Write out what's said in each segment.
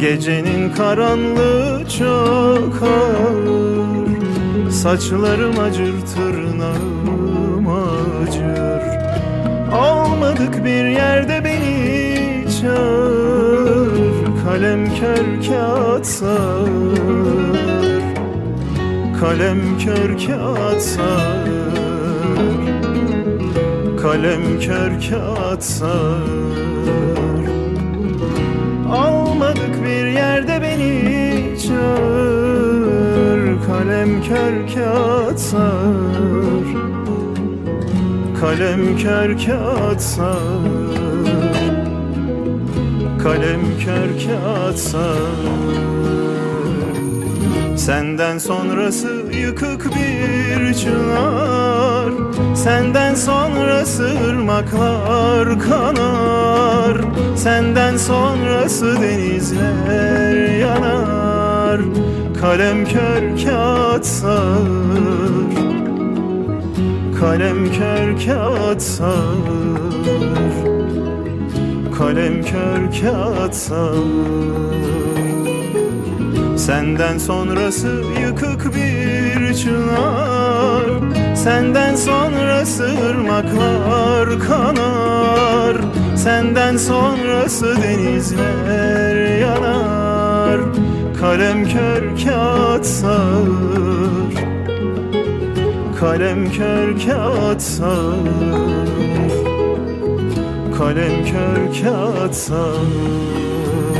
Gecenin karanlığı çok ağır. Saçlarım acır tırnağım acır. Olmadık bir yerde beni çağır. Kalem kör kağıt sağır. Kalem kör kağıt sağır. Kalem kör kağıt sağır Olmadık bir yerde beni çağır. Kalem kör kağıt sağır. Kalem kör kağıt sağır. Kalem kör kağıt sağır. Senden sonrası yıkık bir çınar. Senden sonrası ırmaklar kanar Senden sonrası denizler yanar Kalem kör kağıt sağır. Kalem kör kağıt sağır. Kalem kör kağıt sağır. Senden sonrası yıkık bir çınar. Senden sonrası ırmaklar kanar Senden sonrası denizler yanar Kalem kör kağıt sağır. Kalem kör kağıt sağır. Kalem kör kağıt sağır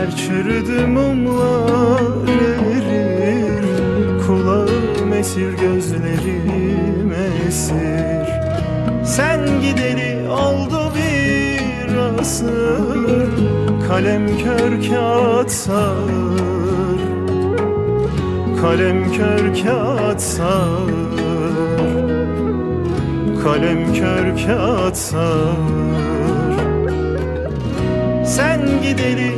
Demirler çürüdü mumlar erir Kulağım esir gözlerim esir. Sen gideli oldu bir asır Kalem kör kağıt sağır. Kalem kör kağıt sağır. Kalem kör kağıt sağır. Sen gideli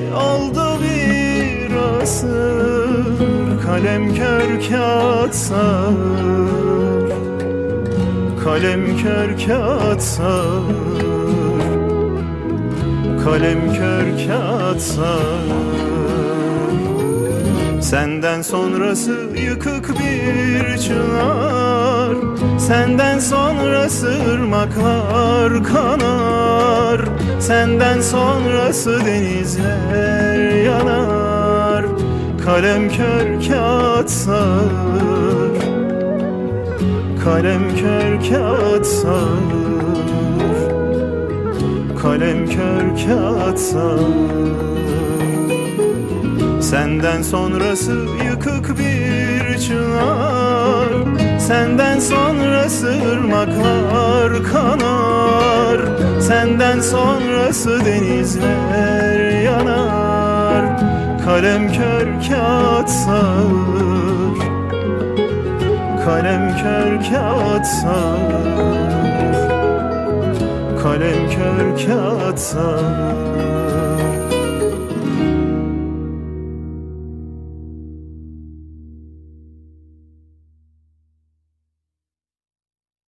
Kalem kör kağıt sağır Kalem kör kağıt sağır Kalem kör kağıt sağır Senden sonrası yıkık bir çınar. Senden sonrası ırmaklar kanar. Senden sonrası denizler yanar Kalem kör kağıt sağır Kalem kör kağıt sağır Kalem kör kağıt Senden sonrası yıkık bir çınar. Senden sonrası ırmaklar kanar. Senden sonrası denizler yanar Kalem kör kağıt sağır. Kalem kör kağıt sağır. Kalem kör kağıt sağır